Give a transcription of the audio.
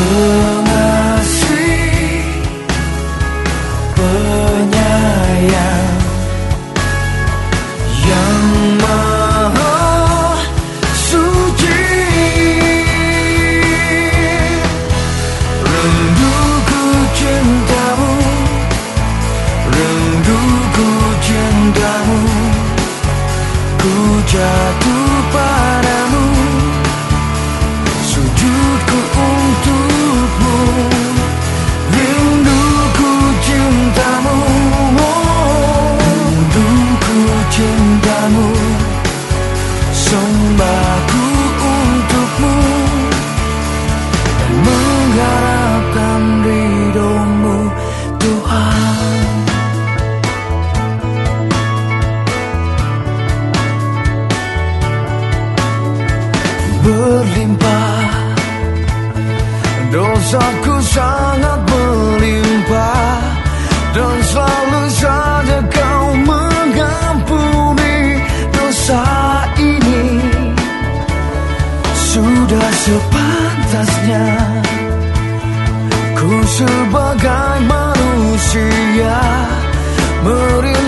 Pengasih Penyayang. Yang maha suci. Rinduku cintamu. Rinduku cintamu. Ku jatuh berlimpah. Dosaku sangat berlimpah Dan selalu saja kau mengampuni dosa ini. Sudah sepantasnya Ku sebagai manusia Merindu